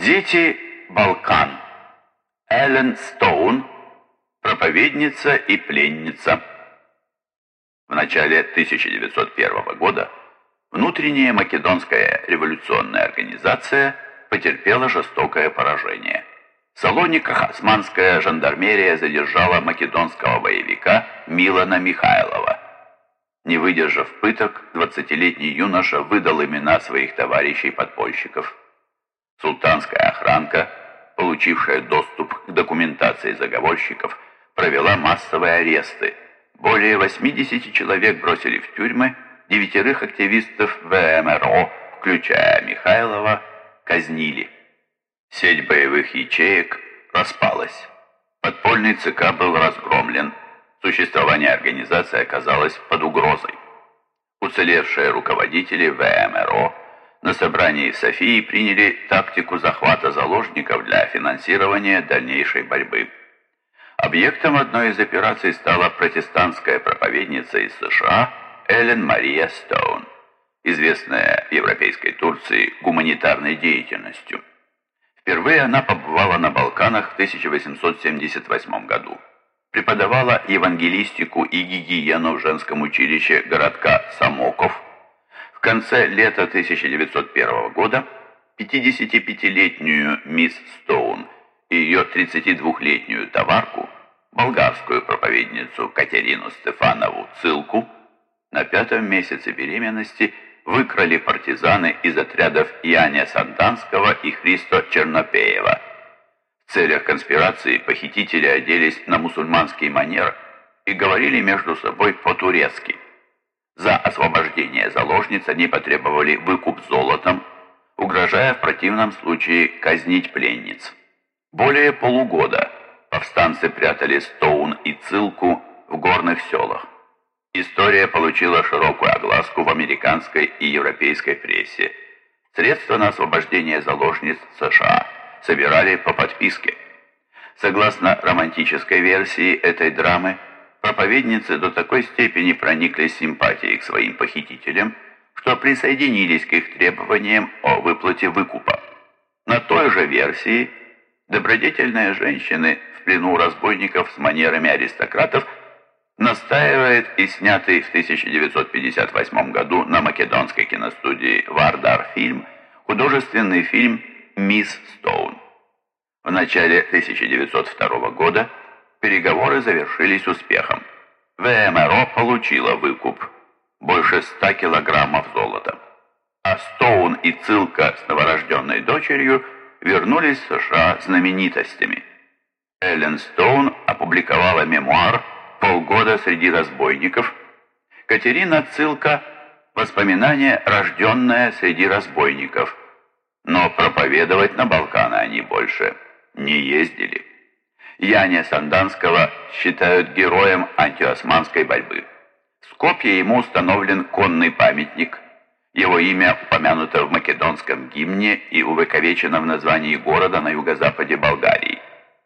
Дети Балкан. Эллен Стоун, проповедница и пленница. В начале 1901 года внутренняя македонская революционная организация потерпела жестокое поражение. В Салониках османская жандармерия задержала македонского боевика Милана Михайлова. Не выдержав пыток, 20-летний юноша выдал имена своих товарищей-подпольщиков. Султанская охранка, получившая доступ к документации заговорщиков, провела массовые аресты. Более 80 человек бросили в тюрьмы, девятерых активистов ВМРО, включая Михайлова, казнили. Сеть боевых ячеек распалась. Подпольный ЦК был разгромлен. Существование организации оказалось под угрозой. Уцелевшие руководители ВМРО на собрании в Софии приняли тактику захвата заложников для финансирования дальнейшей борьбы. Объектом одной из операций стала протестантская проповедница из США Эллен Мария Стоун, известная в европейской Турции гуманитарной деятельностью. Впервые она побывала на Балканах в 1878 году. Преподавала евангелистику и гигиену в женском училище городка Самоков – в конце лета 1901 года 55-летнюю мисс Стоун и ее 32-летнюю товарку, болгарскую проповедницу Катерину Стефанову Цилку, на пятом месяце беременности выкрали партизаны из отрядов Яня Санданского и Христо Чернопеева. В целях конспирации похитители оделись на мусульманский манер и говорили между собой по-турецки – за освобождение заложниц они потребовали выкуп золотом, угрожая в противном случае казнить пленниц. Более полугода повстанцы прятали Стоун и Цилку в горных селах. История получила широкую огласку в американской и европейской прессе. Средства на освобождение заложниц США собирали по подписке. Согласно романтической версии этой драмы, проповедницы до такой степени прониклись симпатией к своим похитителям, что присоединились к их требованиям о выплате выкупа. На той же версии добродетельные женщины в плену разбойников с манерами аристократов настаивает и снятый в 1958 году на македонской киностудии «Вардар» фильм, художественный фильм «Мисс Стоун». В начале 1902 года переговоры завершились успехом. ВМРО получила выкуп – больше 100 килограммов золота. А Стоун и Цилка с новорожденной дочерью вернулись в США знаменитостями. Эллен Стоун опубликовала мемуар «Полгода среди разбойников». Катерина Цилка – воспоминания, рожденное среди разбойников. Но проповедовать на Балканы они больше не ездили. Яня Санданского считают героем антиосманской борьбы. В Скопье ему установлен конный памятник. Его имя упомянуто в македонском гимне и увековечено в названии города на юго-западе Болгарии.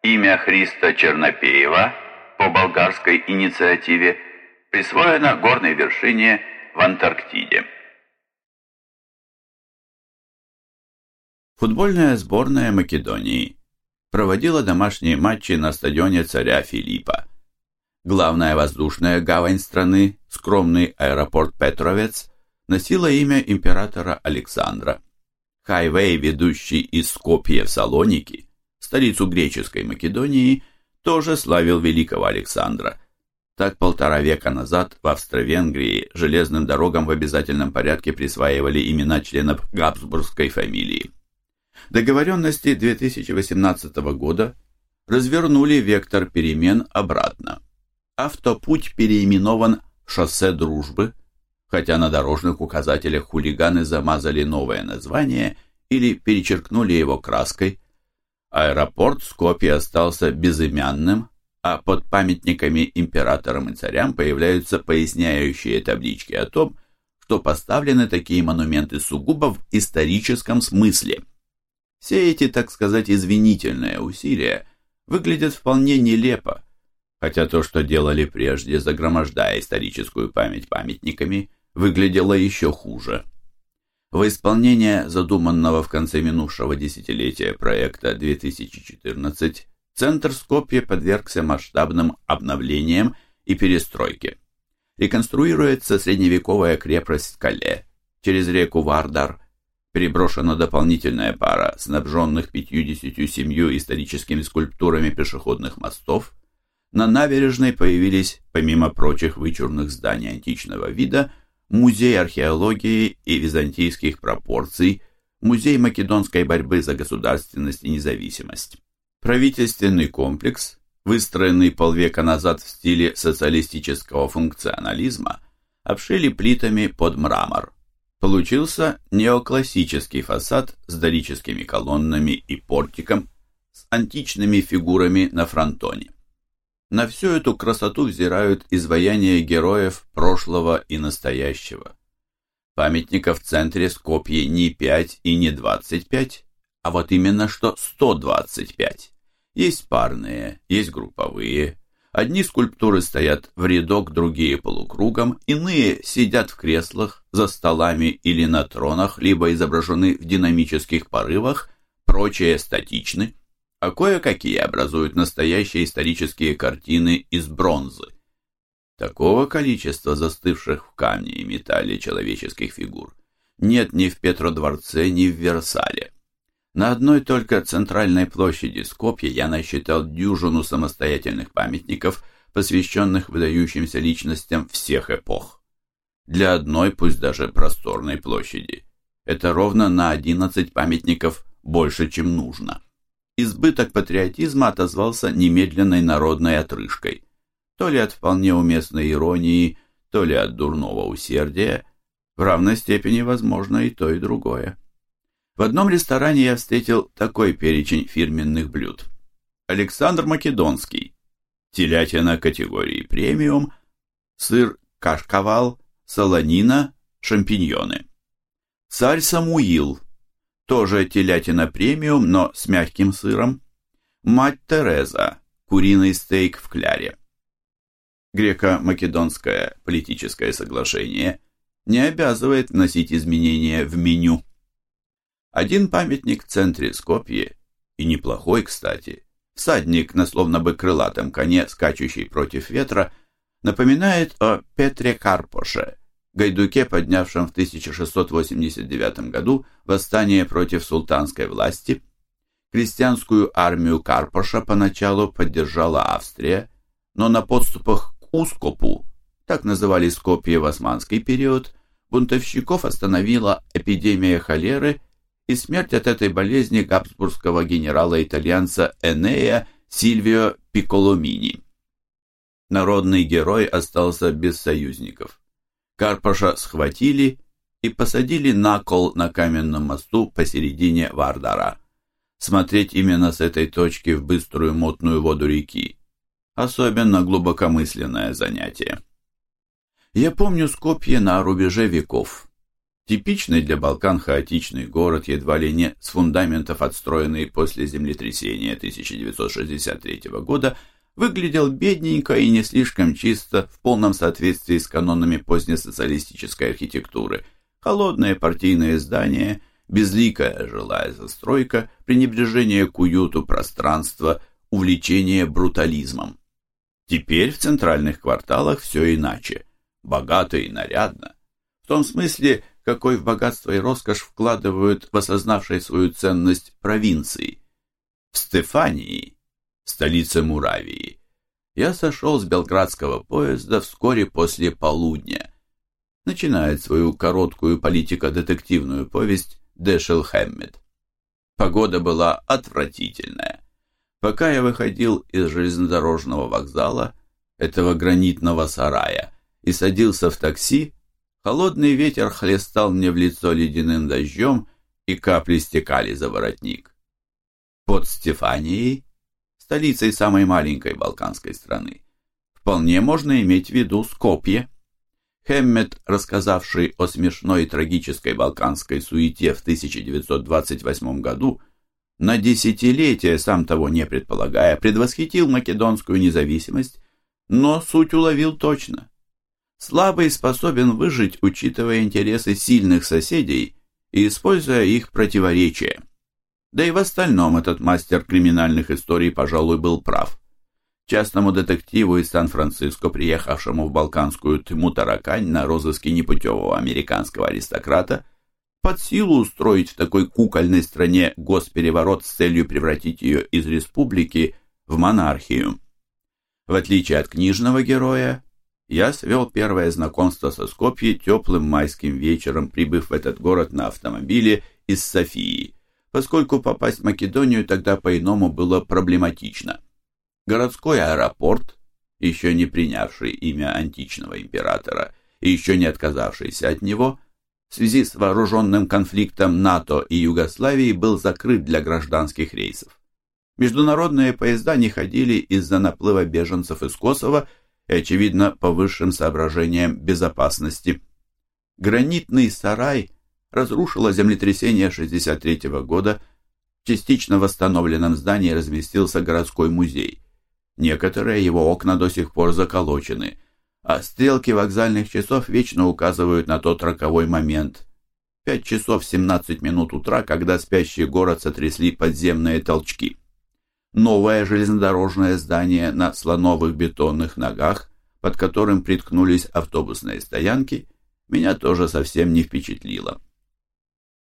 Имя Христа Чернопеева по болгарской инициативе присвоено горной вершине в Антарктиде. Футбольная сборная Македонии проводила домашние матчи на стадионе царя Филиппа. Главная воздушная гавань страны, скромный аэропорт Петровец, носила имя императора Александра. Хайвей, ведущий из Скопья в Салоники, столицу греческой Македонии, тоже славил великого Александра. Так полтора века назад в Австро-Венгрии железным дорогам в обязательном порядке присваивали имена членов Габсбургской фамилии. Договоренности 2018 года развернули вектор перемен обратно. Автопуть переименован «Шоссе дружбы», хотя на дорожных указателях хулиганы замазали новое название или перечеркнули его краской. Аэропорт Скопье остался безымянным, а под памятниками императорам и царям появляются поясняющие таблички о том, что поставлены такие монументы сугубо в историческом смысле – все эти, так сказать, извинительные усилия выглядят вполне нелепо, хотя то, что делали прежде, загромождая историческую память памятниками, выглядело еще хуже. В исполнение задуманного в конце минувшего десятилетия проекта 2014 Центр Скопье подвергся масштабным обновлениям и перестройке. Реконструируется средневековая крепость Кале, через реку Вардар, переброшена дополнительная пара снабженных 57 историческими скульптурами пешеходных мостов, на набережной появились, помимо прочих вычурных зданий античного вида, музей археологии и византийских пропорций, музей македонской борьбы за государственность и независимость. Правительственный комплекс, выстроенный полвека назад в стиле социалистического функционализма, обшили плитами под мрамор. Получился неоклассический фасад с дорическими колоннами и портиком, с античными фигурами на фронтоне. На всю эту красоту взирают изваяния героев прошлого и настоящего. Памятников в центре Скопье не 5 и не 25, а вот именно что 125. Есть парные, есть групповые. Одни скульптуры стоят в рядок, другие полукругом, иные сидят в креслах, за столами или на тронах, либо изображены в динамических порывах, прочие статичны а кое-какие образуют настоящие исторические картины из бронзы. Такого количества застывших в камне и металле человеческих фигур нет ни в Петродворце, ни в Версале. На одной только центральной площади Скопья я насчитал дюжину самостоятельных памятников, посвященных выдающимся личностям всех эпох. Для одной, пусть даже просторной площади, это ровно на 11 памятников больше, чем нужно избыток патриотизма отозвался немедленной народной отрыжкой. То ли от вполне уместной иронии, то ли от дурного усердия, в равной степени возможно и то, и другое. В одном ресторане я встретил такой перечень фирменных блюд. Александр Македонский, телятина категории премиум, сыр кашкавал, солонина, шампиньоны. Царь Самуил – тоже телятина премиум, но с мягким сыром. Мать Тереза, куриный стейк в кляре. Греко-македонское политическое соглашение не обязывает вносить изменения в меню. Один памятник в центре Скопье, и неплохой, кстати, всадник на словно бы крылатом коне, скачущий против ветра, напоминает о Петре Карпоше, Гайдуке, поднявшем в 1689 году восстание против султанской власти. Крестьянскую армию Карпаша поначалу поддержала Австрия, но на подступах к Ускопу, так называли Скопье в османский период, бунтовщиков остановила эпидемия холеры и смерть от этой болезни габсбургского генерала-итальянца Энея Сильвио Пикколомини. Народный герой остался без союзников. Карпаша схватили и посадили на кол на каменном мосту посередине Вардара. Смотреть именно с этой точки в быструю мутную воду реки. Особенно глубокомысленное занятие. Я помню Скопье на рубеже веков. Типичный для Балкан хаотичный город, едва ли не с фундаментов отстроенный после землетрясения 1963 года – выглядел бедненько и не слишком чисто, в полном соответствии с канонами позднесоциалистической архитектуры. Холодные партийные здания, безликая жилая застройка, пренебрежение к уюту пространства, увлечение брутализмом. Теперь в центральных кварталах все иначе, богато и нарядно. В том смысле, какой в богатство и роскошь вкладывают в осознавшей свою ценность провинции. В Стефании столице Муравии, я сошел с белградского поезда вскоре после полудня. Начинает свою короткую политико-детективную повесть Дэшел Хэммет. Погода была отвратительная. Пока я выходил из железнодорожного вокзала, этого гранитного сарая, и садился в такси, холодный ветер хлестал мне в лицо ледяным дождем, и капли стекали за воротник. Под Стефанией столицей самой маленькой балканской страны. Вполне можно иметь в виду Скопье. Хеммет, рассказавший о смешной и трагической балканской суете в 1928 году, на десятилетия, сам того не предполагая, предвосхитил македонскую независимость, но суть уловил точно. Слабый способен выжить, учитывая интересы сильных соседей, и используя их противоречия. Да и в остальном этот мастер криминальных историй, пожалуй, был прав. Частному детективу из Сан-Франциско, приехавшему в балканскую Тму-Таракань на розыске непутевого американского аристократа, под силу устроить в такой кукольной стране госпереворот с целью превратить ее из республики в монархию. В отличие от книжного героя, я свел первое знакомство со Скопье теплым майским вечером, прибыв в этот город на автомобиле из Софии, поскольку попасть в Македонию тогда по-иному было проблематично. Городской аэропорт, еще не принявший имя античного императора и еще не отказавшийся от него, в связи с вооруженным конфликтом НАТО и Югославии был закрыт для гражданских рейсов. Международные поезда не ходили из-за наплыва беженцев из Косово и, очевидно, по высшим соображениям безопасности. Гранитный сарай разрушило землетрясение 63 -го года. В частично восстановленном здании разместился городской музей. Некоторые его окна до сих пор заколочены, а стрелки вокзальных часов вечно указывают на тот роковой момент. Пять часов 17 минут утра, когда спящий город сотрясли подземные толчки новое железнодорожное здание на слоновых бетонных ногах, под которым приткнулись автобусные стоянки, меня тоже совсем не впечатлило.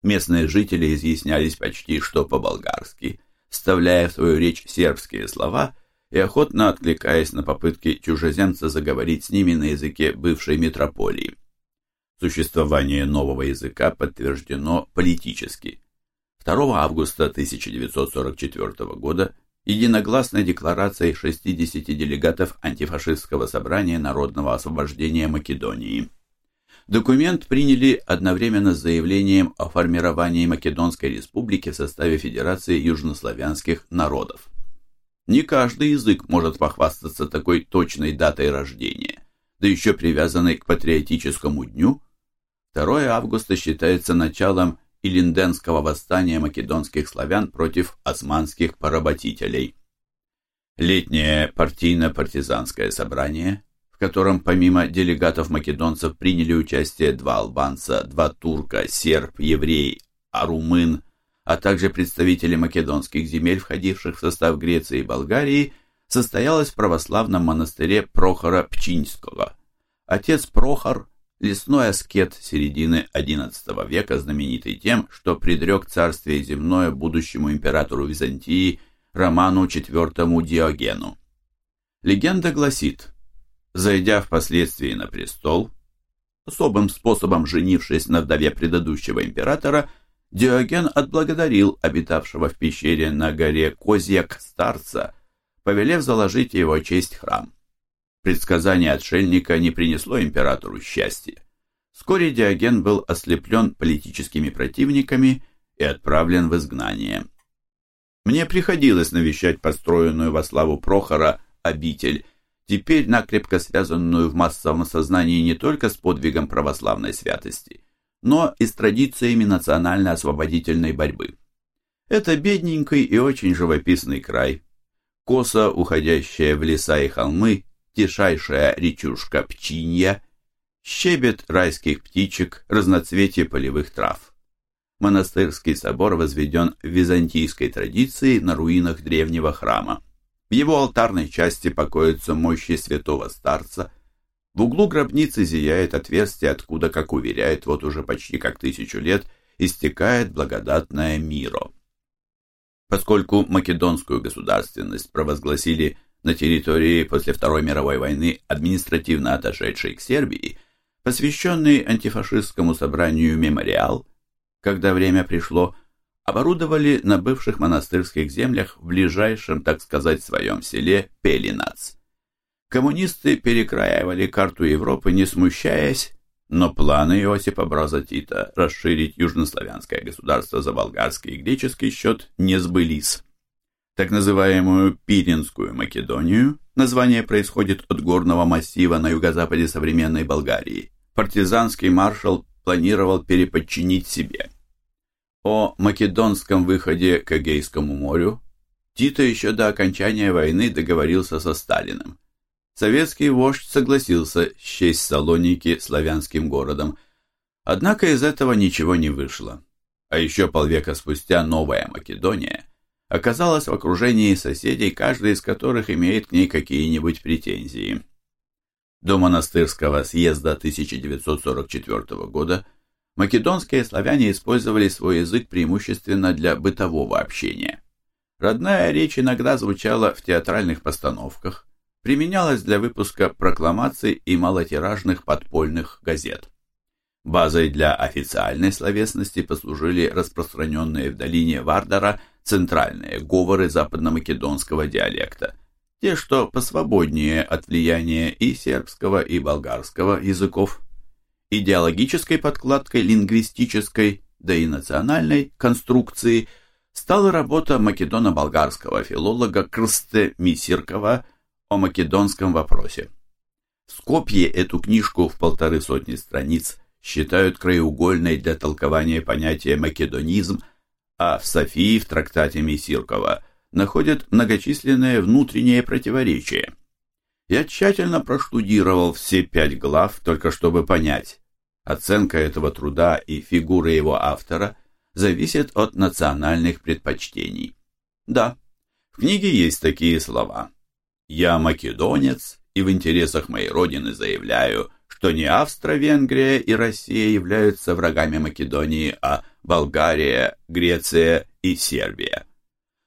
Местные жители изъяснялись почти что по-болгарски, вставляя в свою речь сербские слова и охотно откликаясь на попытки чужеземца заговорить с ними на языке бывшей метрополии. Существование нового языка подтверждено политически. 2 августа 1944 года единогласной декларацией 60 делегатов антифашистского собрания народного освобождения Македонии. Документ приняли одновременно с заявлением о формировании Македонской республики в составе Федерации южнославянских народов. Не каждый язык может похвастаться такой точной датой рождения, да еще привязанной к патриотическому дню. 2 августа считается началом Илинденского восстания македонских славян против османских поработителей. Летнее партийно-партизанское собрание, в котором помимо делегатов-македонцев приняли участие два албанца, два турка, серб, еврей, а румын, а также представители македонских земель, входивших в состав Греции и Болгарии, состоялось в православном монастыре Прохора Пчинского. Отец Прохор – Лесной аскет середины XI века, знаменитый тем, что предрек царствие земное будущему императору Византии Роману IV Диогену. Легенда гласит, зайдя впоследствии на престол, особым способом женившись на вдове предыдущего императора, Диоген отблагодарил обитавшего в пещере на горе Козьяк старца, повелев заложить его честь храм. Предсказание отшельника не принесло императору счастья. Вскоре Диоген был ослеплен политическими противниками и отправлен в изгнание. Мне приходилось навещать построенную во славу Прохора обитель, теперь накрепко связанную в массовом сознании не только с подвигом православной святости, но и с традициями национально-освободительной борьбы. Это бедненький и очень живописный край, косо уходящая в леса и холмы, тишайшая речушка Пчинья, щебет райских птичек, разноцветие полевых трав. Монастырский собор возведен в византийской традиции на руинах древнего храма. В его алтарной части покоятся мощи святого старца. В углу гробницы зияет отверстие, откуда, как уверяет, вот уже почти как тысячу лет, истекает благодатное миро. Поскольку македонскую государственность провозгласили на территории после Второй мировой войны административно отошедшей к Сербии, посвященный антифашистскому собранию «Мемориал», когда время пришло, оборудовали на бывших монастырских землях в ближайшем, так сказать, своем селе Пелинац. Коммунисты перекраивали карту Европы, не смущаясь, но планы Иосипа Броза Тита расширить южнославянское государство за болгарский и греческий счет не сбылись так называемую Пиринскую Македонию, название происходит от горного массива на юго-западе современной Болгарии, партизанский маршал планировал переподчинить себе. О македонском выходе к Эгейскому морю Тито еще до окончания войны договорился со Сталиным. Советский вождь согласился счесть Салоники славянским городом, однако из этого ничего не вышло. а еще полвека спустя Новая Македония оказалась в окружении соседей, каждый из которых имеет к ней какие-нибудь претензии. До монастырского съезда 1944 года македонские славяне использовали свой язык преимущественно для бытового общения. Родная речь иногда звучала в театральных постановках, применялась для выпуска прокламаций и малотиражных подпольных газет. Базой для официальной словесности послужили распространенные в долине Вардара центральные говоры западно-македонского диалекта, те, что посвободнее от влияния и сербского, и болгарского языков. Идеологической подкладкой лингвистической, да и национальной конструкции стала работа македоно-болгарского филолога Крсте Мисиркова о македонском вопросе. В Скопье эту книжку в полторы сотни страниц считают краеугольной для толкования понятия «македонизм», а в Софии в трактате Месиркова находят многочисленные внутренние противоречия. Я тщательно проштудировал все пять глав, только чтобы понять, оценка этого труда и фигуры его автора зависит от национальных предпочтений. Да, в книге есть такие слова. «Я македонец, и в интересах моей родины заявляю, что не Австро-Венгрия и Россия являются врагами Македонии, а Болгария, Греция и Сербия.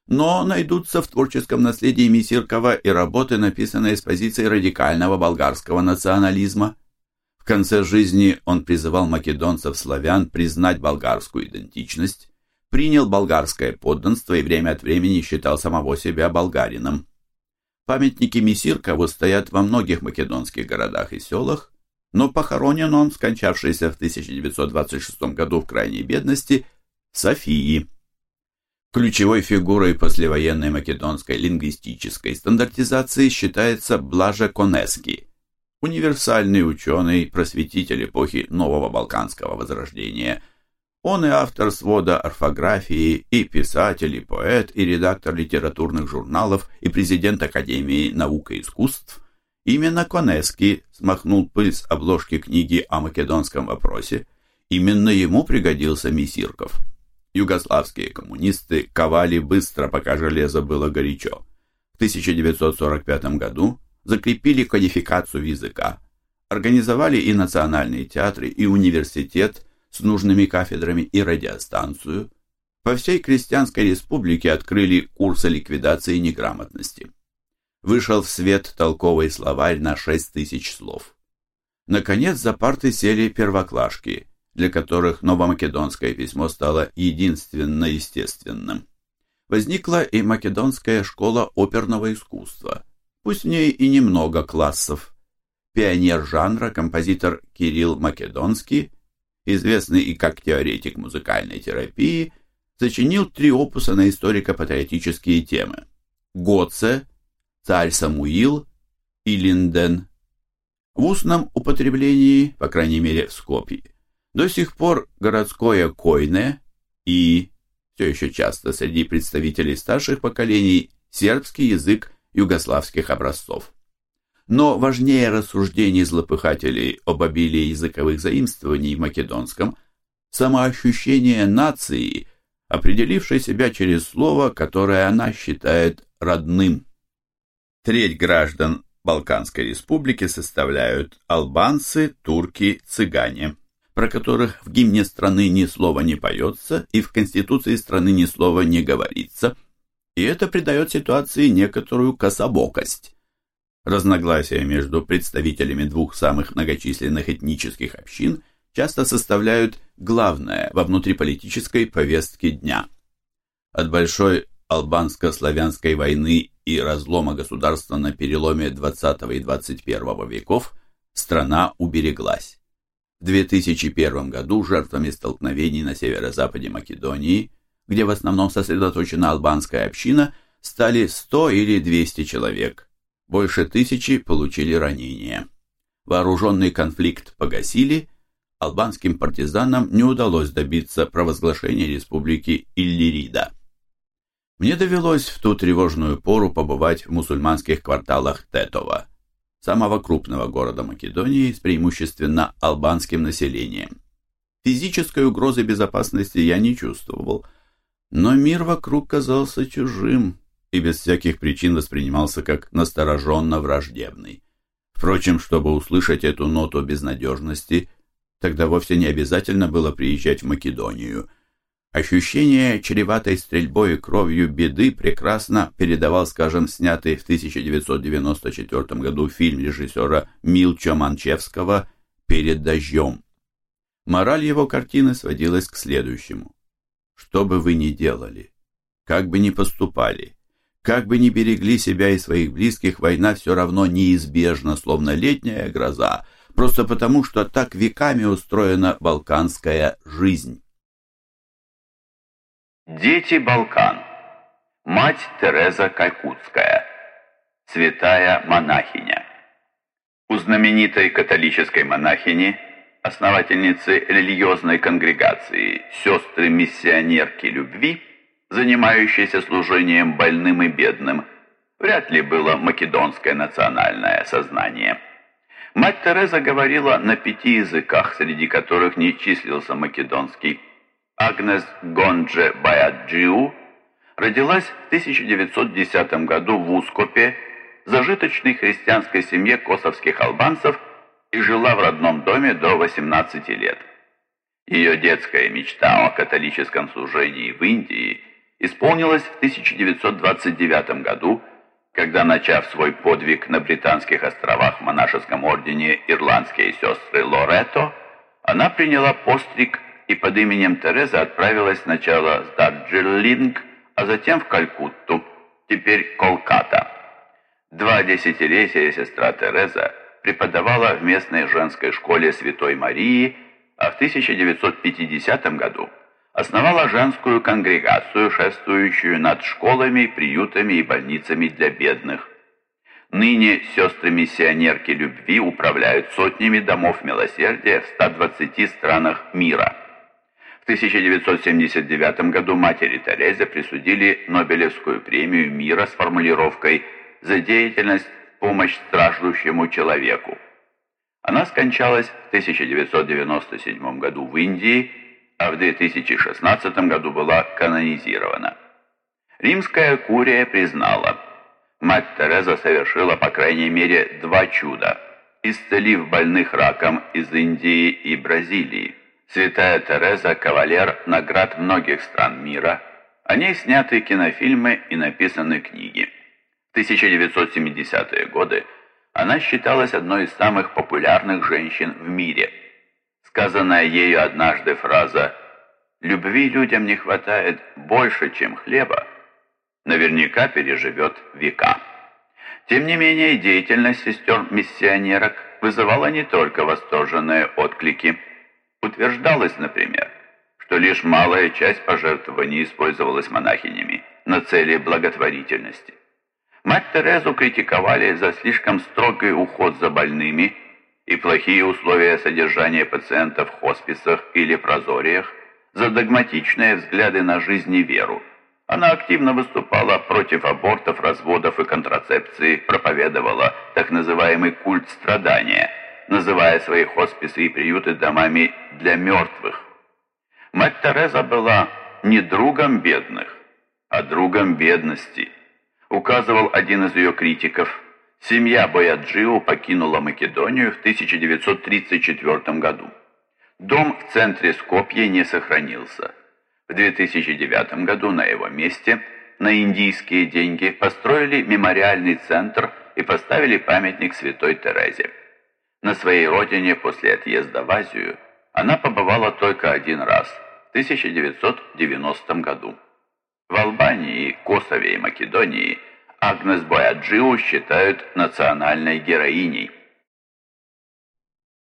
Но найдутся в творческом наследии Мисиркова и работы, написанные с позиции радикального болгарского национализма. В конце жизни он призывал македонцев-славян признать болгарскую идентичность, принял болгарское подданство и время от времени считал самого себя болгарином. Памятники Месиркову стоят во многих македонских городах и селах, но похоронен он, скончавшийся в 1926 году в крайней бедности, в Софии. Ключевой фигурой послевоенной македонской лингвистической стандартизации считается Блажа Конески, универсальный ученый, просветитель эпохи нового балканского возрождения. Он и автор свода орфографии, и писатель, и поэт, и редактор литературных журналов, и президент Академии наук и искусств – Именно Конески смахнул пыль с обложки книги о македонском вопросе. Именно ему пригодился Месирков. Югославские коммунисты ковали быстро, пока железо было горячо. В 1945 году закрепили кодификацию языка, организовали и национальные театры, и университет с нужными кафедрами, и радиостанцию. По всей крестьянской республике открыли курсы ликвидации неграмотности вышел в свет толковый словарь на шесть тысяч слов. Наконец за парты сели первоклашки, для которых новомакедонское письмо стало единственно естественным. Возникла и македонская школа оперного искусства, пусть в ней и немного классов. Пионер жанра, композитор Кирилл Македонский, известный и как теоретик музыкальной терапии, сочинил три опуса на историко-патриотические темы. Гоце, царь Самуил и Линден. В устном употреблении, по крайней мере в Скопье, до сих пор городское койне и, все еще часто среди представителей старших поколений, сербский язык югославских образцов. Но важнее рассуждений злопыхателей об обилии языковых заимствований в македонском – самоощущение нации, определившей себя через слово, которое она считает родным. Треть граждан Балканской республики составляют албанцы, турки, цыгане, про которых в гимне страны ни слова не поется и в конституции страны ни слова не говорится, и это придает ситуации некоторую кособокость. Разногласия между представителями двух самых многочисленных этнических общин часто составляют главное во внутриполитической повестке дня. От большой албанско-славянской войны и разлома государства на переломе XX и XXI веков страна убереглась. В 2001 году жертвами столкновений на северо-западе Македонии, где в основном сосредоточена албанская община, стали 100 или 200 человек. Больше тысячи получили ранения. Вооруженный конфликт погасили, албанским партизанам не удалось добиться провозглашения республики Иллирида. Мне довелось в ту тревожную пору побывать в мусульманских кварталах Тетова, самого крупного города Македонии с преимущественно албанским населением. Физической угрозы безопасности я не чувствовал, но мир вокруг казался чужим и без всяких причин воспринимался как настороженно враждебный. Впрочем, чтобы услышать эту ноту безнадежности, тогда вовсе не обязательно было приезжать в Македонию. Ощущение чреватой стрельбой и кровью беды прекрасно передавал, скажем, снятый в 1994 году фильм режиссера Милчо Манчевского «Перед дождем». Мораль его картины сводилась к следующему. Что бы вы ни делали, как бы ни поступали, как бы ни берегли себя и своих близких, война все равно неизбежна, словно летняя гроза, просто потому, что так веками устроена балканская жизнь. Дети Балкан. Мать Тереза Калькутская. Святая монахиня. У знаменитой католической монахини, основательницы религиозной конгрегации «Сестры-миссионерки любви», занимающейся служением больным и бедным, вряд ли было македонское национальное сознание. Мать Тереза говорила на пяти языках, среди которых не числился македонский. Агнес Гонджи Баяджиу родилась в 1910 году в Ускопе, зажиточной христианской семье косовских албанцев и жила в родном доме до 18 лет. Ее детская мечта о католическом служении в Индии исполнилась в 1929 году, когда, начав свой подвиг на Британских островах в монашеском ордене ирландские сестры Лоретто, она приняла постриг и под именем Тереза отправилась сначала в Дарджилинг, а затем в Калькутту, теперь Колката. Два десятилетия сестра Тереза преподавала в местной женской школе Святой Марии, а в 1950 году основала женскую конгрегацию, шествующую над школами, приютами и больницами для бедных. Ныне сестры-миссионерки любви управляют сотнями домов милосердия в 120 странах мира. В 1979 году матери Терезе присудили Нобелевскую премию мира с формулировкой «За деятельность помощь страждущему человеку». Она скончалась в 1997 году в Индии, а в 2016 году была канонизирована. Римская курия признала, мать Тереза совершила по крайней мере два чуда, исцелив больных раком из Индии и Бразилии. Святая Тереза – кавалер наград многих стран мира, о ней сняты кинофильмы и написаны книги. В 1970-е годы она считалась одной из самых популярных женщин в мире – Сказанная ею однажды фраза «любви людям не хватает больше, чем хлеба» наверняка переживет века. Тем не менее, деятельность сестер-миссионерок вызывала не только восторженные отклики. Утверждалось, например, что лишь малая часть пожертвований использовалась монахинями на цели благотворительности. Мать Терезу критиковали за слишком строгий уход за больными – и плохие условия содержания пациентов в хосписах или прозориях, за догматичные взгляды на жизнь и веру. Она активно выступала против абортов, разводов и контрацепции, проповедовала так называемый культ страдания, называя свои хосписы и приюты домами для мертвых. Мать Тереза была не другом бедных, а другом бедности, указывал один из ее критиков – Семья Бояджио покинула Македонию в 1934 году. Дом в центре Скопья не сохранился. В 2009 году на его месте на индийские деньги построили мемориальный центр и поставили памятник Святой Терезе. На своей родине после отъезда в Азию она побывала только один раз, в 1990 году. В Албании, Косове и Македонии – Агнес Бояджиу считают национальной героиней.